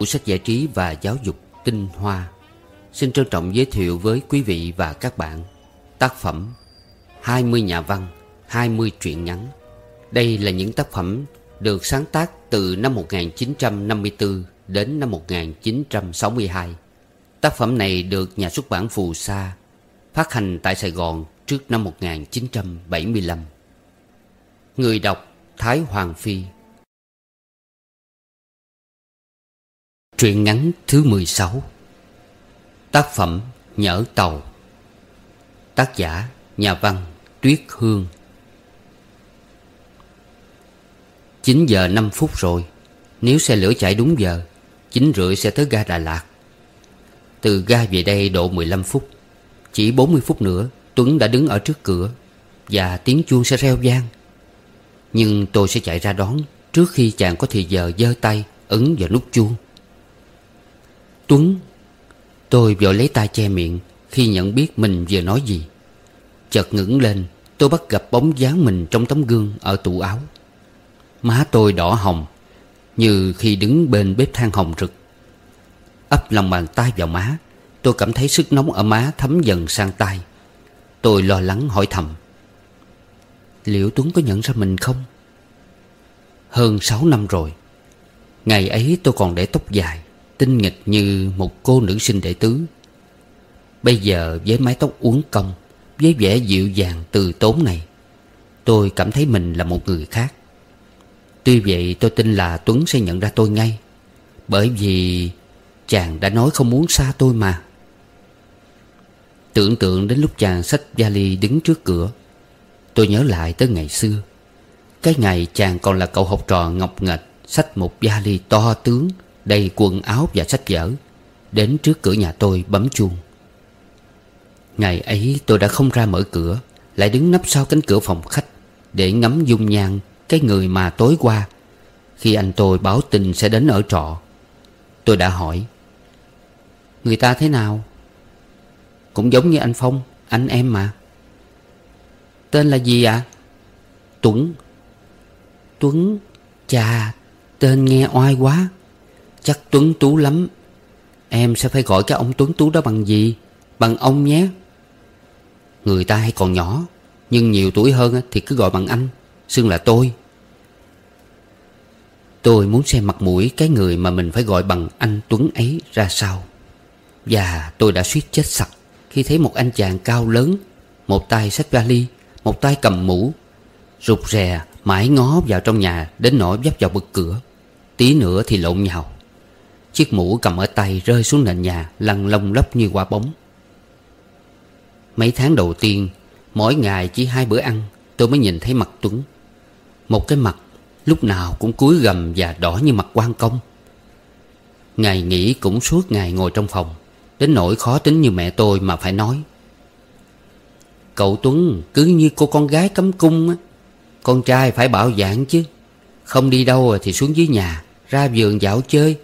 của sách giải trí và giáo dục Tinh Hoa. Xin trân trọng giới thiệu với quý vị và các bạn Tác phẩm 20 nhà văn, 20 truyện ngắn. Đây là những tác phẩm được sáng tác từ năm 1954 đến năm 1962 Tác phẩm này được nhà xuất bản Phù Sa Phát hành tại Sài Gòn trước năm 1975 Người đọc Thái Hoàng Phi. Truyện ngắn thứ 16 Tác phẩm Nhở Tàu. Tác giả Nhà văn Tuyết Hương. 9 giờ 5 phút rồi. Nếu xe lửa chạy đúng giờ 9 rưỡi sẽ tới ga Đà Lạt. Từ ga về đây độ 15 phút. Chỉ 40 phút nữa, Tuấn đã đứng ở trước cửa Và tiếng chuông sẽ reo vang. Nhưng tôi sẽ chạy ra đón Trước khi chàng có thì giờ giơ tay, Ấn vào nút chuông. Tuấn, Tôi vội lấy tay che miệng Khi nhận biết mình vừa nói gì. Chợt ngẩng lên, Tôi bắt gặp bóng dáng mình trong tấm gương Ở tủ áo. Má tôi đỏ hồng, Như khi đứng bên bếp than hồng rực. Ấp lòng bàn tay vào má, Tôi cảm thấy sức nóng ở má thấm dần sang tay Tôi lo lắng hỏi thầm, Liệu Tuấn có nhận ra mình không? Hơn 6 năm rồi. Ngày ấy tôi còn để tóc dài Tinh nghịch như một cô nữ sinh đệ tứ. Bây giờ với mái tóc uốn cong, Với vẻ dịu dàng từ tốn này, Tôi cảm thấy mình là một người khác. Tuy vậy tôi tin là Tuấn sẽ nhận ra tôi ngay, Bởi vì chàng đã nói không muốn xa tôi mà. Tưởng tượng đến lúc chàng xách vali đứng trước cửa, Tôi nhớ lại tới ngày xưa. Cái ngày chàng còn là cậu học trò ngọc nghệch Xách một vali to tướng Đầy quần áo và sách vở, Đến trước cửa nhà tôi bấm chuông. Ngày ấy tôi đã không ra mở cửa, Lại đứng nấp sau cánh cửa phòng khách Để ngắm dung nhan Cái người mà tối qua. Khi anh tôi báo tin sẽ đến ở trọ, Tôi đã hỏi, Người ta thế nào? Cũng giống như anh Phong, Anh em mà. Tên là gì ạ? À? Tuấn. Tuấn? Chà, Tên nghe oai quá. Chắc Tuấn Tú lắm. Em sẽ phải gọi cái ông Tuấn Tú đó bằng gì? Bằng ông nhé. Người ta hay còn nhỏ, Nhưng nhiều tuổi hơn thì cứ gọi bằng anh, Xưng là tôi. Tôi muốn xem mặt mũi Cái người mà mình phải gọi bằng anh Tuấn ấy ra sao. Và tôi đã suýt chết sặc Khi thấy một anh chàng cao lớn, Một tay xách vali, Một tay cầm mũ, Rụt rè mãi ngó vào trong nhà Đến nỗi dắp vào bực cửa. Tí nữa thì lộn nhào. Chiếc mũ cầm ở tay rơi xuống nền nhà, Lăn lông lốc như quả bóng. Mấy tháng đầu tiên, Mỗi ngày chỉ hai bữa ăn, Tôi mới nhìn thấy mặt Tuấn. Một cái mặt lúc nào cũng cúi gầm Và đỏ như mặt quan công. Ngày nghỉ cũng suốt ngày ngồi trong phòng, Đến nỗi khó tính như mẹ tôi mà phải nói. Cậu Tuấn, cứ như cô con gái cấm cung á, Con trai phải bảo dạng chứ. Không đi đâu thì xuống dưới nhà, Ra vườn dạo chơi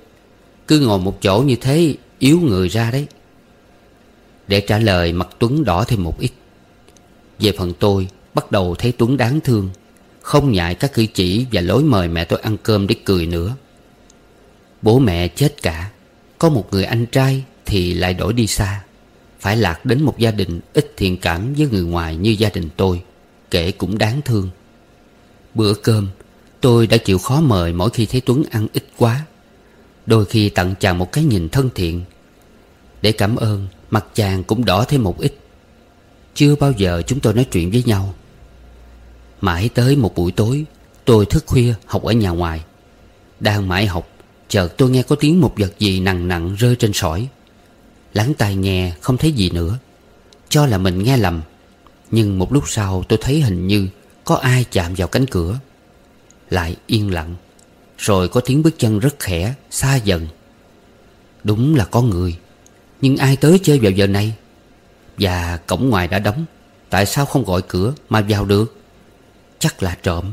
cứ ngồi một chỗ như thế, Yếu người ra đấy. Để trả lời, mặt Tuấn đỏ thêm một ít. Về phần tôi, Bắt đầu thấy Tuấn đáng thương. Không ngại các cử chỉ và lối mời mẹ tôi ăn cơm để cười nữa. Bố mẹ chết cả. Có một người anh trai Thì lại đổi đi xa. Phải lạc đến một gia đình ít thiện cảm với người ngoài như gia đình tôi, Kể cũng đáng thương. Bữa cơm, Tôi đã chịu khó mời mỗi khi thấy Tuấn ăn ít quá. Đôi khi tặng chàng một cái nhìn thân thiện. Để cảm ơn, Mặt chàng cũng đỏ thêm một ít. Chưa bao giờ chúng tôi nói chuyện với nhau. Mãi tới một buổi tối, Tôi thức khuya học ở nhà ngoài. Đang mãi học, Chợt tôi nghe có tiếng một vật gì nặng nặng rơi trên sỏi. Lắng tai nghe, không thấy gì nữa. Cho là mình nghe lầm. Nhưng một lúc sau tôi thấy hình như Có ai chạm vào cánh cửa. Lại yên lặng rồi có tiếng bước chân rất khẽ, Xa dần. Đúng là có người, Nhưng ai tới chơi vào giờ này? Và cổng ngoài đã đóng, Tại sao không gọi cửa mà vào được? Chắc là trộm.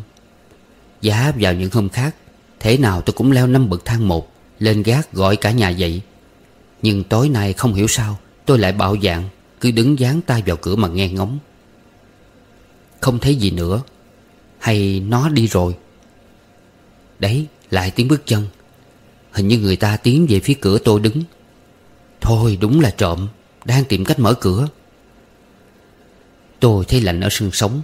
Giá vào những hôm khác, Thế nào tôi cũng leo năm bậc thang một, Lên gác gọi cả nhà dậy. Nhưng tối nay không hiểu sao, Tôi lại bạo dạng, Cứ đứng dán tay vào cửa mà nghe ngóng. Không thấy gì nữa, Hay nó đi rồi? Đấy lại tiếng bước chân. Hình như người ta tiến về phía cửa tôi đứng. Thôi, đúng là trộm. Đang tìm cách mở cửa. Tôi thấy lạnh ở xương sống,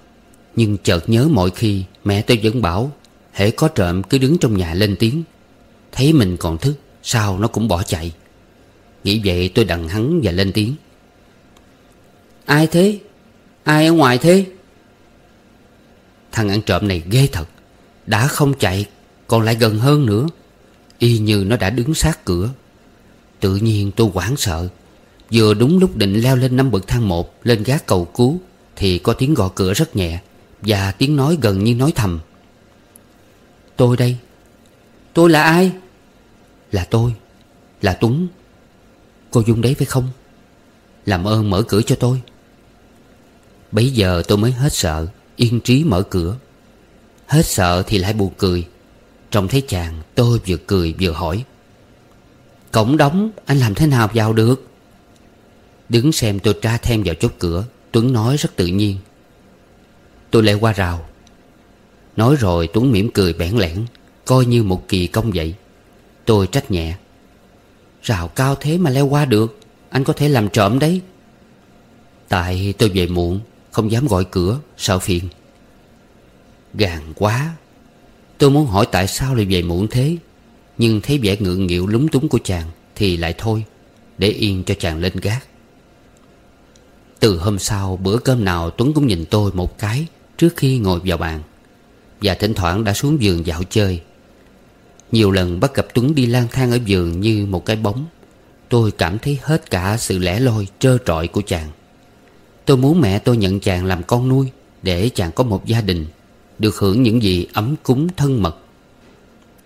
Nhưng chợt nhớ mọi khi Mẹ tôi vẫn bảo, hễ có trộm cứ đứng trong nhà lên tiếng. Thấy mình còn thức, Sao nó cũng bỏ chạy. Nghĩ vậy tôi đằng hắn và lên tiếng. Ai thế? Ai ở ngoài thế? Thằng ăn trộm này ghê thật, Đã không chạy còn lại gần hơn nữa. Y như nó đã đứng sát cửa. Tự nhiên tôi hoảng sợ. Vừa đúng lúc định leo lên năm bậc thang một, Lên gác cầu cứu, Thì có tiếng gõ cửa rất nhẹ, Và tiếng nói gần như nói thầm. Tôi đây. Tôi là ai? Là tôi. Là Tuấn. Cô Dung đấy phải không? Làm ơn mở cửa cho tôi. Bây giờ tôi mới hết sợ, Yên trí mở cửa. Hết sợ thì lại buồn cười. Trông thấy chàng, tôi vừa cười vừa hỏi, Cổng đóng, anh làm thế nào vào được? Đứng xem tôi tra thêm vào chốt cửa, Tuấn nói rất tự nhiên. Tôi leo qua rào. Nói rồi Tuấn mỉm cười bẽn lẽn, Coi như một kỳ công vậy. Tôi trách nhẹ, Rào cao thế mà leo qua được, Anh có thể làm trộm đấy. Tại tôi về muộn, Không dám gọi cửa, Sợ phiền. Gàn quá Tôi muốn hỏi tại sao lại về muộn thế? Nhưng thấy vẻ ngượng nghịu lúng túng của chàng Thì lại thôi, Để yên cho chàng lên gác. Từ hôm sau, bữa cơm nào Tuấn cũng nhìn tôi một cái Trước khi ngồi vào bàn, Và thỉnh thoảng đã xuống giường dạo chơi. Nhiều lần bắt gặp Tuấn đi lang thang ở giường như một cái bóng, Tôi cảm thấy hết cả sự lẻ loi, trơ trọi của chàng. Tôi muốn mẹ tôi nhận chàng làm con nuôi Để chàng có một gia đình. Được hưởng những gì ấm cúng thân mật.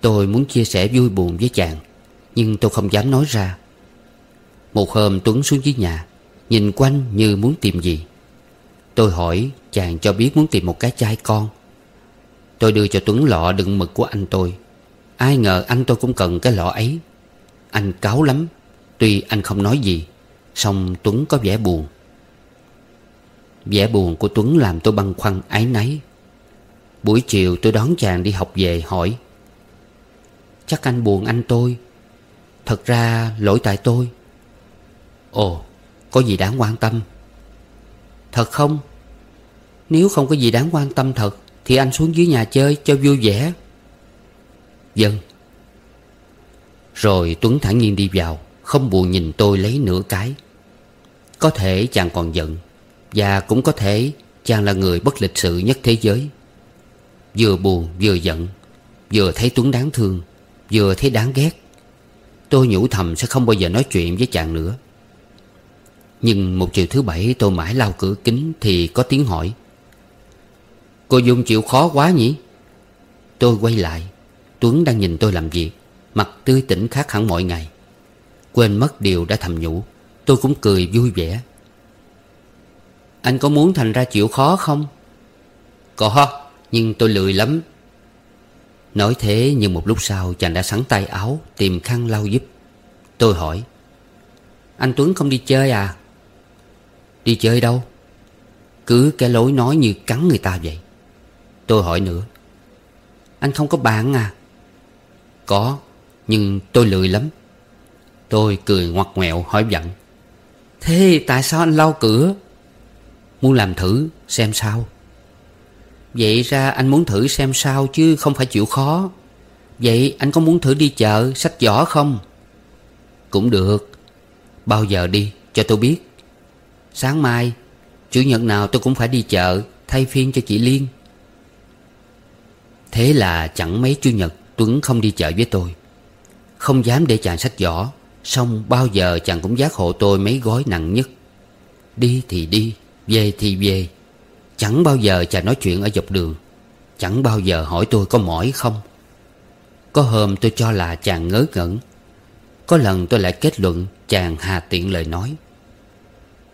Tôi muốn chia sẻ vui buồn với chàng, Nhưng tôi không dám nói ra. Một hôm Tuấn xuống dưới nhà, Nhìn quanh như muốn tìm gì. Tôi hỏi chàng cho biết muốn tìm một cái chai con. Tôi đưa cho Tuấn lọ đựng mực của anh tôi. Ai ngờ anh tôi cũng cần cái lọ ấy. Anh cáo lắm, Tuy anh không nói gì, song Tuấn có vẻ buồn. Vẻ buồn của Tuấn làm tôi băn khoăn ái náy. Buổi chiều tôi đón chàng đi học về, hỏi, Chắc anh buồn anh tôi? Thật ra lỗi tại tôi. Ồ, Có gì đáng quan tâm? Thật không? Nếu không có gì đáng quan tâm thật, Thì anh xuống dưới nhà chơi cho vui vẻ. Vâng. Rồi Tuấn thản nhiên đi vào, Không buồn nhìn tôi lấy nửa cái. Có thể chàng còn giận, Và cũng có thể chàng là người bất lịch sự nhất thế giới. Vừa buồn, vừa giận, Vừa thấy Tuấn đáng thương, Vừa thấy đáng ghét. Tôi nhủ thầm sẽ không bao giờ nói chuyện với chàng nữa. Nhưng một chiều thứ bảy tôi mãi lau cửa kính Thì có tiếng hỏi. Cô Dung chịu khó quá nhỉ? Tôi quay lại, Tuấn đang nhìn tôi làm việc, Mặt tươi tỉnh khác hẳn mọi ngày. Quên mất điều đã thầm nhủ, Tôi cũng cười vui vẻ. Anh có muốn thành ra chịu khó không? Có. Nhưng tôi lười lắm. Nói thế nhưng một lúc sau chàng đã sẵn tay áo Tìm khăn lau giúp. Tôi hỏi, Anh Tuấn không đi chơi à? Đi chơi đâu? Cứ cái lối nói như cắn người ta vậy. Tôi hỏi nữa, Anh không có bạn à? Có, Nhưng tôi lười lắm. Tôi cười ngoặt ngoẹo hỏi giận Thế tại sao anh lau cửa? Muốn làm thử xem sao. Vậy ra anh muốn thử xem sao chứ không phải chịu khó. Vậy anh có muốn thử đi chợ, sách giỏ không? Cũng được. Bao giờ đi, cho tôi biết. Sáng mai, Chủ nhật nào tôi cũng phải đi chợ, Thay phiên cho chị Liên. Thế là chẳng mấy chủ nhật, Tuấn không đi chợ với tôi. Không dám để chàng sách giỏ Xong bao giờ chàng cũng giác hộ tôi mấy gói nặng nhất. Đi thì đi, Về thì về. Chẳng bao giờ chàng nói chuyện ở dọc đường. Chẳng bao giờ hỏi tôi có mỏi không. Có hôm tôi cho là chàng ngớ ngẩn. Có lần tôi lại kết luận chàng hà tiện lời nói.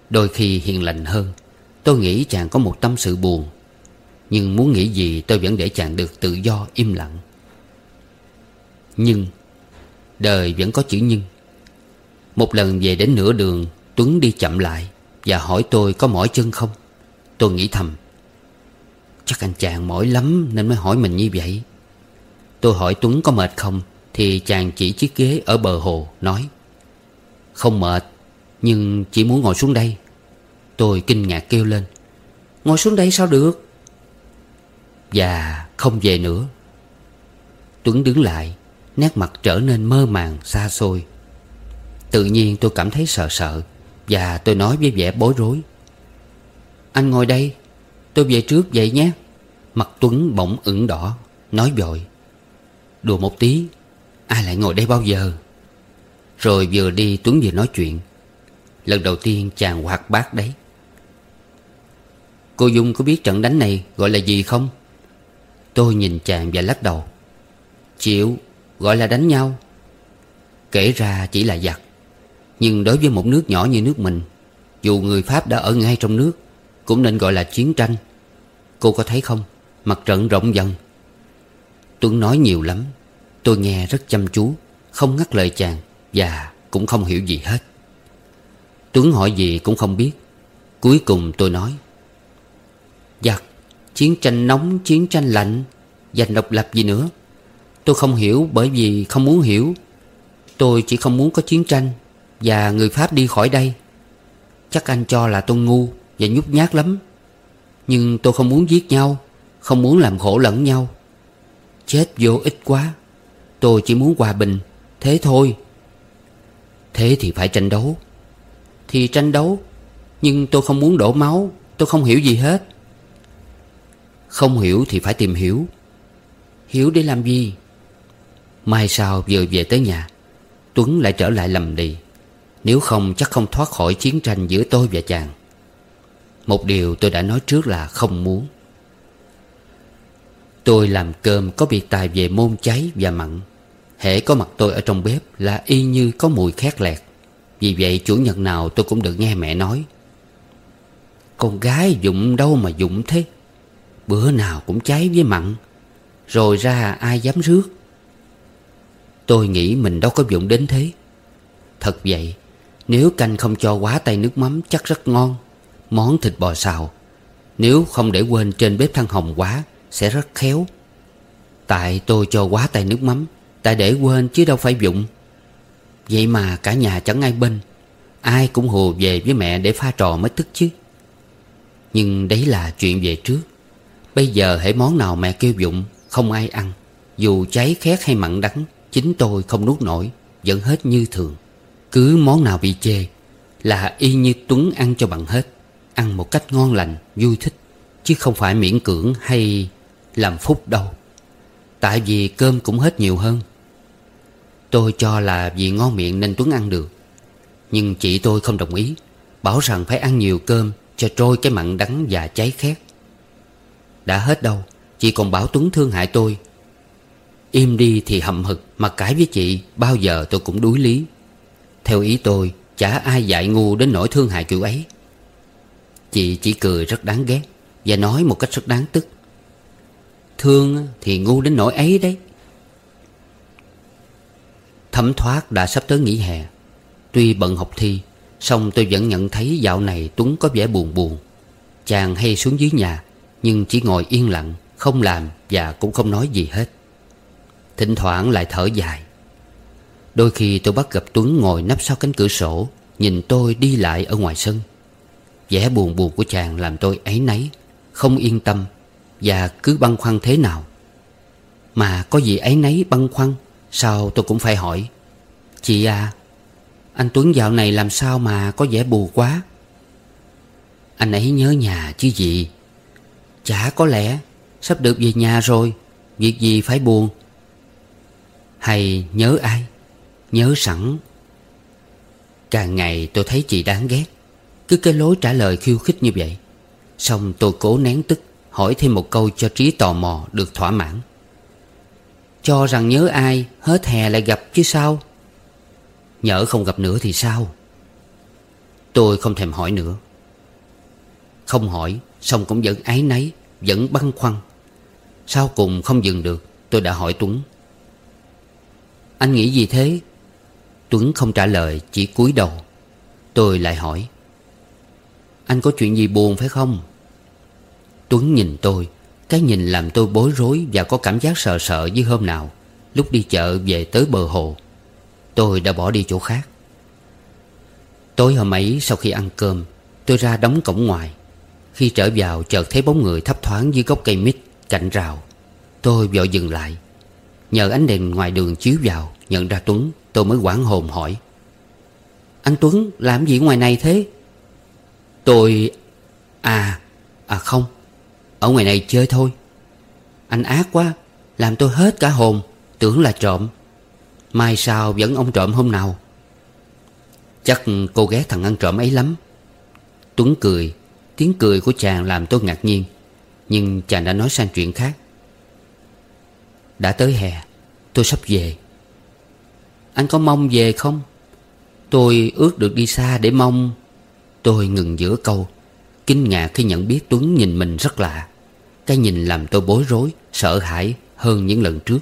Đôi khi hiền lành hơn, Tôi nghĩ chàng có một tâm sự buồn. Nhưng muốn nghĩ gì tôi vẫn để chàng được tự do, im lặng. Nhưng, Đời vẫn có chữ nhưng. Một lần về đến nửa đường, Tuấn đi chậm lại Và hỏi tôi có mỏi chân không. Tôi nghĩ thầm. Chắc anh chàng mỏi lắm Nên mới hỏi mình như vậy. Tôi hỏi Tuấn có mệt không, Thì chàng chỉ chiếc ghế ở bờ hồ, nói. Không mệt, Nhưng chỉ muốn ngồi xuống đây. Tôi kinh ngạc kêu lên. Ngồi xuống đây sao được? Và không về nữa. Tuấn đứng lại, Nét mặt trở nên mơ màng, xa xôi. Tự nhiên tôi cảm thấy sợ sợ, Và tôi nói với vẻ bối rối. Anh ngồi đây, Tôi về trước vậy nhé. Mặt Tuấn bỗng ửng đỏ, Nói vội. Đùa một tí, Ai lại ngồi đây bao giờ? Rồi vừa đi Tuấn vừa nói chuyện. Lần đầu tiên chàng hoạt bát đấy. Cô Dung có biết trận đánh này gọi là gì không? Tôi nhìn chàng và lắc đầu. Chịu, Gọi là đánh nhau. Kể ra chỉ là giặc. Nhưng đối với một nước nhỏ như nước mình, Dù người Pháp đã ở ngay trong nước cũng nên gọi là chiến tranh. Cô có thấy không? Mặt trận rộng dần. Tuấn nói nhiều lắm. Tôi nghe rất chăm chú, Không ngắt lời chàng Và cũng không hiểu gì hết. Tuấn hỏi gì cũng không biết. Cuối cùng tôi nói Giặc Chiến tranh nóng, Chiến tranh lạnh, Giành độc lập gì nữa? Tôi không hiểu bởi vì không muốn hiểu. Tôi chỉ không muốn có chiến tranh Và người Pháp đi khỏi đây. Chắc anh cho là tôi ngu. Và nhút nhát lắm. Nhưng tôi không muốn giết nhau, Không muốn làm khổ lẫn nhau. Chết vô ích quá, Tôi chỉ muốn hòa bình, Thế thôi. Thế thì phải tranh đấu. Thì tranh đấu, Nhưng tôi không muốn đổ máu, Tôi không hiểu gì hết. Không hiểu thì phải tìm hiểu. Hiểu để làm gì? Mai sau vừa về tới nhà, Tuấn lại trở lại lầm đi Nếu không chắc không thoát khỏi chiến tranh giữa tôi và chàng. Một điều tôi đã nói trước là không muốn. Tôi làm cơm có biệt tài về môn cháy và mặn. Hễ có mặt tôi ở trong bếp là y như có mùi khét lẹt. Vì vậy, chủ nhật nào tôi cũng được nghe mẹ nói. Con gái dụng đâu mà dụng thế? Bữa nào cũng cháy với mặn. Rồi ra ai dám rước? Tôi nghĩ mình đâu có dụng đến thế. Thật vậy, Nếu canh không cho quá tay nước mắm chắc rất ngon. Món thịt bò xào. Nếu không để quên trên bếp than hồng quá, Sẽ rất khéo. Tại tôi cho quá tay nước mắm, Tại để quên chứ đâu phải dụng Vậy mà cả nhà chẳng ai bên, Ai cũng hồ về với mẹ để pha trò mới tức chứ. Nhưng đấy là chuyện về trước. Bây giờ hãy món nào mẹ kêu dụng Không ai ăn. Dù cháy khét hay mặn đắng, Chính tôi không nuốt nổi, Vẫn hết như thường. Cứ món nào bị chê, Là y như Tuấn ăn cho bằng hết. Ăn một cách ngon lành, vui thích Chứ không phải miễn cưỡng hay làm phúc đâu. Tại vì cơm cũng hết nhiều hơn. Tôi cho là vì ngon miệng nên Tuấn ăn được. Nhưng chị tôi không đồng ý Bảo rằng phải ăn nhiều cơm Cho trôi cái mặn đắng và cháy khét. Đã hết đâu Chị còn bảo Tuấn thương hại tôi. Im đi thì hậm hực Mà cãi với chị Bao giờ tôi cũng đuối lý. Theo ý tôi Chả ai dạy ngu đến nỗi thương hại kiểu ấy. Chị chỉ cười rất đáng ghét Và nói một cách rất đáng tức. Thương thì ngu đến nỗi ấy đấy. Thấm thoát đã sắp tới nghỉ hè. Tuy bận học thi, song tôi vẫn nhận thấy dạo này Tuấn có vẻ buồn buồn. Chàng hay xuống dưới nhà, Nhưng chỉ ngồi yên lặng, Không làm và cũng không nói gì hết. Thỉnh thoảng lại thở dài. Đôi khi tôi bắt gặp Tuấn ngồi nấp sau cánh cửa sổ, Nhìn tôi đi lại ở ngoài sân vẻ buồn buồn của chàng làm tôi ấy nấy, Không yên tâm Và cứ băn khoăn thế nào. Mà có gì ấy nấy băn khoăn, Sao tôi cũng phải hỏi. Chị à Anh Tuấn dạo này làm sao mà có vẻ buồn quá? Anh ấy nhớ nhà chứ gì? Chả có lẽ Sắp được về nhà rồi, Việc gì phải buồn? Hay nhớ ai? Nhớ sẵn. Càng ngày tôi thấy chị đáng ghét. Cứ cái lối trả lời khiêu khích như vậy. Xong tôi cố nén tức, Hỏi thêm một câu cho trí tò mò được thỏa mãn. Cho rằng nhớ ai, Hết hè lại gặp chứ sao? Nhỡ không gặp nữa thì sao? Tôi không thèm hỏi nữa. Không hỏi, Xong cũng vẫn ái náy, Vẫn băn khoăn. Sau cùng không dừng được, Tôi đã hỏi Tuấn. Anh nghĩ gì thế? Tuấn không trả lời, chỉ cúi đầu. Tôi lại hỏi. Anh có chuyện gì buồn phải không? Tuấn nhìn tôi, Cái nhìn làm tôi bối rối Và có cảm giác sợ sợ như hôm nào, Lúc đi chợ về tới bờ hồ. Tôi đã bỏ đi chỗ khác. Tối hôm ấy, sau khi ăn cơm, Tôi ra đóng cổng ngoài. Khi trở vào, chợt thấy bóng người thấp thoáng dưới gốc cây mít cạnh rào. Tôi vội dừng lại. Nhờ ánh đèn ngoài đường chiếu vào, Nhận ra Tuấn, Tôi mới quảng hồn hỏi. Anh Tuấn, làm gì ngoài này thế? Tôi À À không, Ở ngoài này chơi thôi. Anh ác quá, Làm tôi hết cả hồn, Tưởng là trộm. Mai sao vẫn ông trộm hôm nào. Chắc cô ghét thằng ăn trộm ấy lắm. Tuấn cười, Tiếng cười của chàng làm tôi ngạc nhiên, Nhưng chàng đã nói sang chuyện khác. Đã tới hè, Tôi sắp về. Anh có mong về không? Tôi ước được đi xa để mong Tôi ngừng giữa câu, Kinh ngạc khi nhận biết Tuấn nhìn mình rất lạ. Cái nhìn làm tôi bối rối, Sợ hãi hơn những lần trước.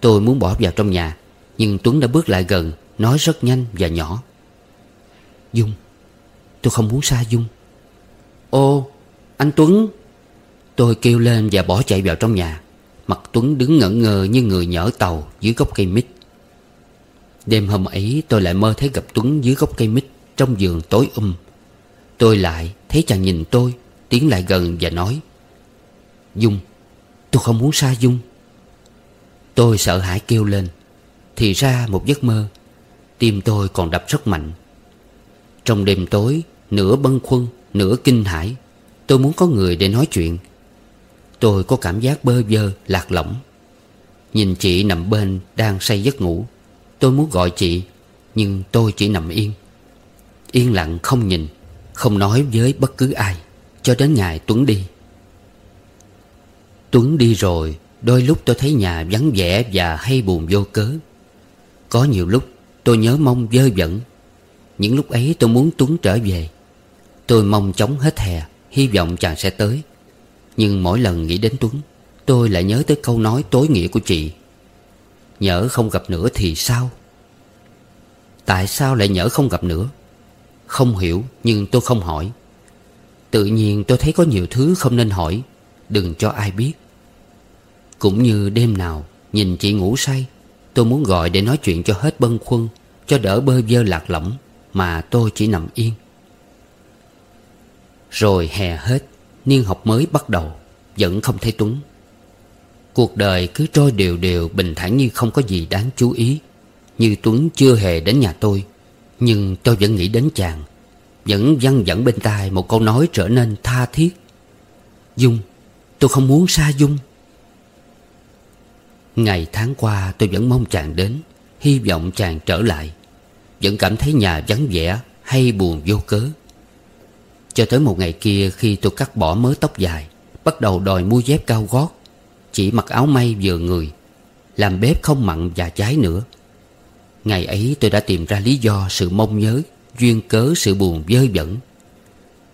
Tôi muốn bỏ vào trong nhà, Nhưng Tuấn đã bước lại gần, Nói rất nhanh và nhỏ. Dung, Tôi không muốn xa Dung. Ô, anh Tuấn. Tôi kêu lên và bỏ chạy vào trong nhà. Mặt Tuấn đứng ngẩn ngơ như người nhỡ tàu dưới gốc cây mít. Đêm hôm ấy tôi lại mơ thấy gặp Tuấn dưới gốc cây mít. Trong giường tối um. Tôi lại thấy chàng nhìn tôi, Tiến lại gần và nói, Dung, Tôi không muốn xa Dung. Tôi sợ hãi kêu lên, Thì ra một giấc mơ, Tim tôi còn đập rất mạnh. Trong đêm tối, Nửa bâng khuâng, Nửa kinh hãi, Tôi muốn có người để nói chuyện. Tôi có cảm giác bơ vơ, lạc lõng. Nhìn chị nằm bên Đang say giấc ngủ, Tôi muốn gọi chị, Nhưng tôi chỉ nằm yên. Yên lặng không nhìn, Không nói với bất cứ ai, Cho đến ngày Tuấn đi. Tuấn đi rồi, Đôi lúc tôi thấy nhà vắng vẻ Và hay buồn vô cớ. Có nhiều lúc tôi nhớ mong dơ dẫn. Những lúc ấy tôi muốn Tuấn trở về. Tôi mong chóng hết hè, Hy vọng chàng sẽ tới. Nhưng mỗi lần nghĩ đến Tuấn, Tôi lại nhớ tới câu nói tối nghĩa của chị. Nhỡ không gặp nữa thì sao? Tại sao lại nhỡ không gặp nữa? Không hiểu, nhưng tôi không hỏi. Tự nhiên tôi thấy có nhiều thứ không nên hỏi. Đừng cho ai biết. Cũng như đêm nào, Nhìn chị ngủ say, Tôi muốn gọi để nói chuyện cho hết bâng khuâng, Cho đỡ bơ vơ lạc lõng, Mà tôi chỉ nằm yên. Rồi hè hết, Niên học mới bắt đầu, Vẫn không thấy Tuấn. Cuộc đời cứ trôi đều đều, Bình thản như không có gì đáng chú ý. Như Tuấn chưa hề đến nhà tôi nhưng tôi vẫn nghĩ đến chàng. Vẫn văng vẳng bên tai Một câu nói trở nên tha thiết. Dung, Tôi không muốn xa Dung. Ngày tháng qua, tôi vẫn mong chàng đến. Hy vọng chàng trở lại. Vẫn cảm thấy nhà vắng vẻ Hay buồn vô cớ. Cho tới một ngày kia khi tôi cắt bỏ mớ tóc dài, Bắt đầu đòi mua dép cao gót, Chỉ mặc áo may vừa người, Làm bếp không mặn và cháy nữa. Ngày ấy tôi đã tìm ra lý do sự mong nhớ, Duyên cớ sự buồn vơi vẩn.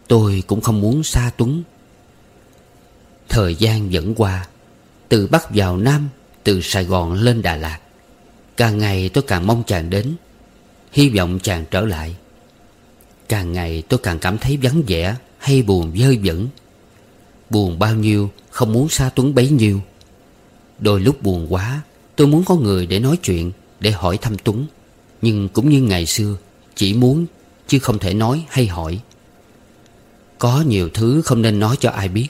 Tôi cũng không muốn xa Tuấn Thời gian dẫn qua, Từ Bắc vào Nam, Từ Sài Gòn lên Đà Lạt, Càng ngày tôi càng mong chàng đến, Hy vọng chàng trở lại. Càng ngày tôi càng cảm thấy vắng vẻ Hay buồn vơi vẩn. Buồn bao nhiêu, Không muốn xa Tuấn bấy nhiêu. Đôi lúc buồn quá, Tôi muốn có người để nói chuyện. Để hỏi thăm Tuấn. Nhưng cũng như ngày xưa, Chỉ muốn chứ không thể nói hay hỏi. Có nhiều thứ không nên nói cho ai biết.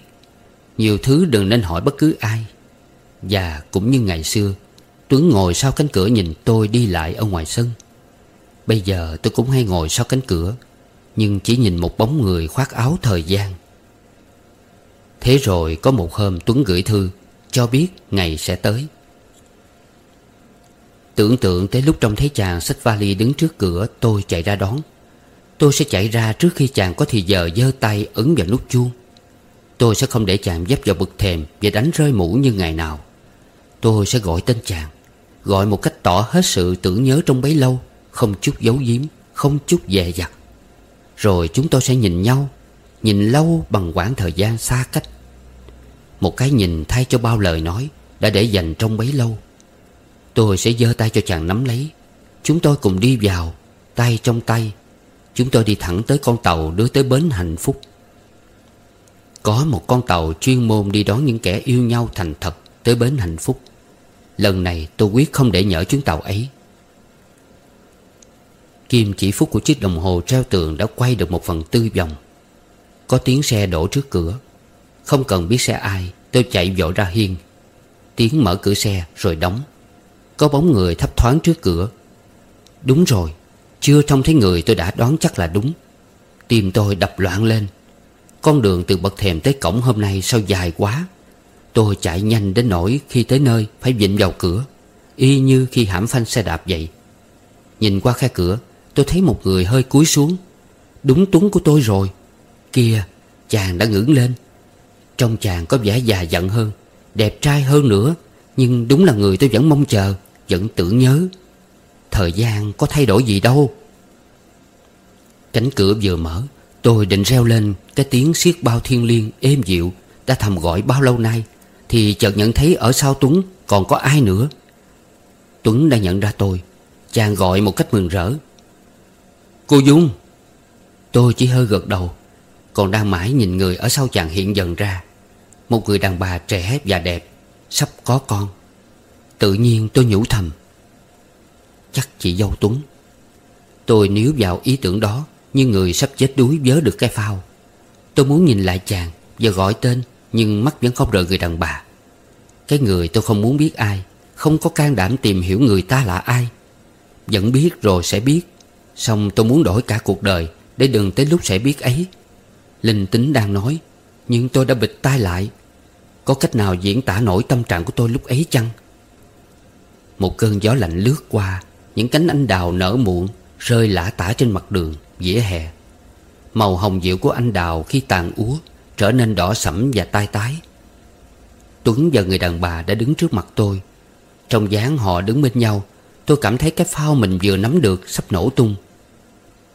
Nhiều thứ đừng nên hỏi bất cứ ai. Và cũng như ngày xưa, Tuấn ngồi sau cánh cửa nhìn tôi đi lại ở ngoài sân. Bây giờ tôi cũng hay ngồi sau cánh cửa, Nhưng chỉ nhìn một bóng người khoác áo thời gian. Thế rồi có một hôm Tuấn gửi thư, Cho biết ngày sẽ tới. Tưởng tượng tới lúc trông thấy chàng, xách vali đứng trước cửa, Tôi chạy ra đón. Tôi sẽ chạy ra trước khi chàng có thì giờ giơ tay ấn vào nút chuông. Tôi sẽ không để chàng dấp vào bực thềm Và đánh rơi mũ như ngày nào. Tôi sẽ gọi tên chàng, Gọi một cách tỏ hết sự tưởng nhớ trong bấy lâu, Không chút giấu giếm, Không chút dè dặt. Rồi chúng tôi sẽ nhìn nhau, Nhìn lâu bằng quãng thời gian xa cách. Một cái nhìn thay cho bao lời nói Đã để dành trong bấy lâu. Tôi sẽ giơ tay cho chàng nắm lấy. Chúng tôi cùng đi vào, Tay trong tay. Chúng tôi đi thẳng tới con tàu đưa tới bến hạnh phúc. Có một con tàu chuyên môn đi đón những kẻ yêu nhau thành thật Tới bến hạnh phúc. Lần này tôi quyết không để nhỡ chuyến tàu ấy. Kim chỉ phút của chiếc đồng hồ treo tường đã quay được một phần tư vòng. Có tiếng xe đổ trước cửa. Không cần biết xe ai, Tôi chạy vội ra hiên. Tiếng mở cửa xe rồi đóng. Có bóng người thấp thoáng trước cửa. Đúng rồi, Chưa trông thấy người tôi đã đoán chắc là đúng. Tim tôi đập loạn lên. Con đường từ bậc thềm tới cổng hôm nay sao dài quá? Tôi chạy nhanh đến nỗi khi tới nơi Phải vịn vào cửa, Y như khi hãm phanh xe đạp vậy. Nhìn qua khe cửa, Tôi thấy một người hơi cúi xuống. Đúng tuấn của tôi rồi. Kìa, chàng đã ngẩng lên. Trong chàng có vẻ già dặn hơn, Đẹp trai hơn nữa, Nhưng đúng là người tôi vẫn mong chờ. Vẫn tưởng nhớ. Thời gian có thay đổi gì đâu. Cánh cửa vừa mở, Tôi định reo lên Cái tiếng siết bao thiên liêng êm dịu Đã thầm gọi bao lâu nay, Thì chợt nhận thấy ở sau Tuấn Còn có ai nữa. Tuấn đã nhận ra tôi, Chàng gọi một cách mừng rỡ. Cô Dung. Tôi chỉ hơi gật đầu, Còn đang mãi nhìn người ở sau chàng hiện dần ra. Một người đàn bà trẻ và đẹp, Sắp có con. Tự nhiên tôi nhủ thầm. Chắc chị dâu Tuấn. Tôi níu vào ý tưởng đó Như người sắp chết đuối vớ được cái phao. Tôi muốn nhìn lại chàng Và gọi tên, Nhưng mắt vẫn không rời người đàn bà. Cái người tôi không muốn biết ai, Không có can đảm tìm hiểu người ta là ai. Vẫn biết rồi sẽ biết. Xong tôi muốn đổi cả cuộc đời Để đừng tới lúc sẽ biết ấy. Linh tính đang nói, Nhưng tôi đã bịt tai lại. Có cách nào diễn tả nổi tâm trạng của tôi lúc ấy chăng? Một cơn gió lạnh lướt qua, Những cánh anh đào nở muộn, Rơi lả tả trên mặt đường, Vỉa hè. Màu hồng dịu của anh đào khi tàn úa Trở nên đỏ sẫm và tai tái. Tuấn và người đàn bà đã đứng trước mặt tôi. Trong dáng họ đứng bên nhau, Tôi cảm thấy cái phao mình vừa nắm được Sắp nổ tung.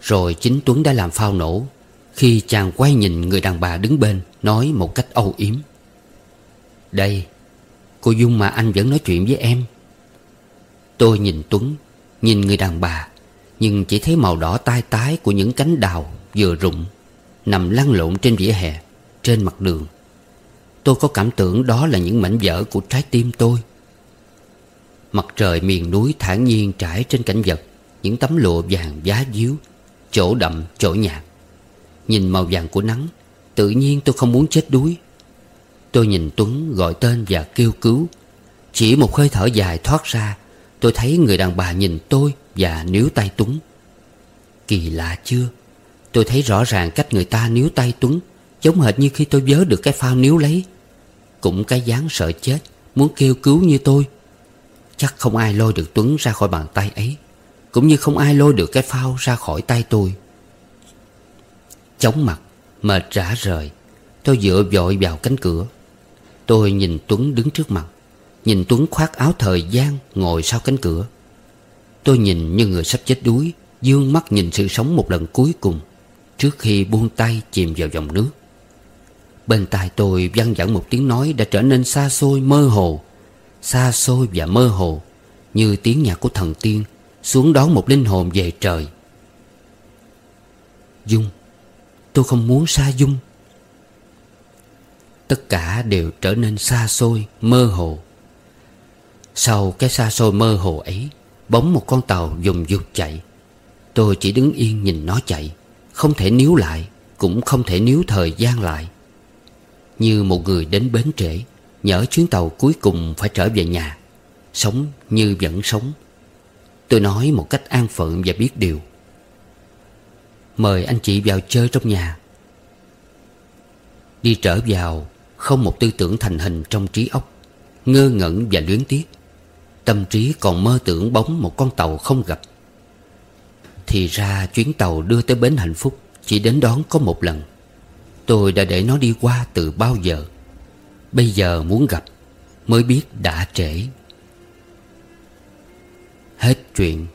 Rồi chính Tuấn đã làm phao nổ, Khi chàng quay nhìn người đàn bà đứng bên, Nói một cách âu yếm. Đây, Cô Dung mà anh vẫn nói chuyện với em Tôi nhìn Tuấn, Nhìn người đàn bà, Nhưng chỉ thấy màu đỏ tai tái của những cánh đào Vừa rụng, Nằm lăn lộn trên vỉa hè, Trên mặt đường. Tôi có cảm tưởng đó là những mảnh vỡ của trái tim tôi. Mặt trời miền núi thản nhiên trải trên cảnh vật, Những tấm lụa vàng giá díu, Chỗ đậm, chỗ nhạt. Nhìn màu vàng của nắng, Tự nhiên tôi không muốn chết đuối. Tôi nhìn Tuấn gọi tên và kêu cứu, Chỉ một hơi thở dài thoát ra Tôi thấy người đàn bà nhìn tôi Và níu tay Tuấn. Kỳ lạ chưa? Tôi thấy rõ ràng cách người ta níu tay Tuấn, Giống hệt như khi tôi vớ được cái phao níu lấy. Cũng cái dáng sợ chết, Muốn kêu cứu như tôi. Chắc không ai lôi được Tuấn ra khỏi bàn tay ấy, cũng như không ai lôi được cái phao ra khỏi tay tôi. Chóng mặt, Mệt rã rời, Tôi dựa vội vào cánh cửa. Tôi nhìn Tuấn đứng trước mặt. Nhìn Tuấn khoác áo thời gian Ngồi sau cánh cửa. Tôi nhìn như người sắp chết đuối Dương mắt nhìn sự sống một lần cuối cùng Trước khi buông tay chìm vào dòng nước. Bên tai tôi văng vẳng một tiếng nói Đã trở nên xa xôi mơ hồ Xa xôi và mơ hồ Như tiếng nhạc của thần tiên xuống đón một linh hồn về trời. Dung Tôi không muốn xa Dung. Tất cả đều trở nên xa xôi, mơ hồ. Sau cái xa xôi mơ hồ ấy Bóng một con tàu dùng dục chạy. Tôi chỉ đứng yên nhìn nó chạy, Không thể níu lại, Cũng không thể níu thời gian lại. Như một người đến bến trễ, Nhỡ chuyến tàu cuối cùng phải trở về nhà, Sống như vẫn sống. Tôi nói một cách an phận và biết điều. Mời anh chị vào chơi trong nhà. Đi trở vào, Không một tư tưởng thành hình trong trí óc, Ngơ ngẩn và luyến tiếc. Tâm trí còn mơ tưởng bóng một con tàu không gặp. Thì ra chuyến tàu đưa tới bến hạnh phúc Chỉ đến đón có một lần. Tôi đã để nó đi qua từ bao giờ. Bây giờ muốn gặp Mới biết đã trễ. Hết chuyện.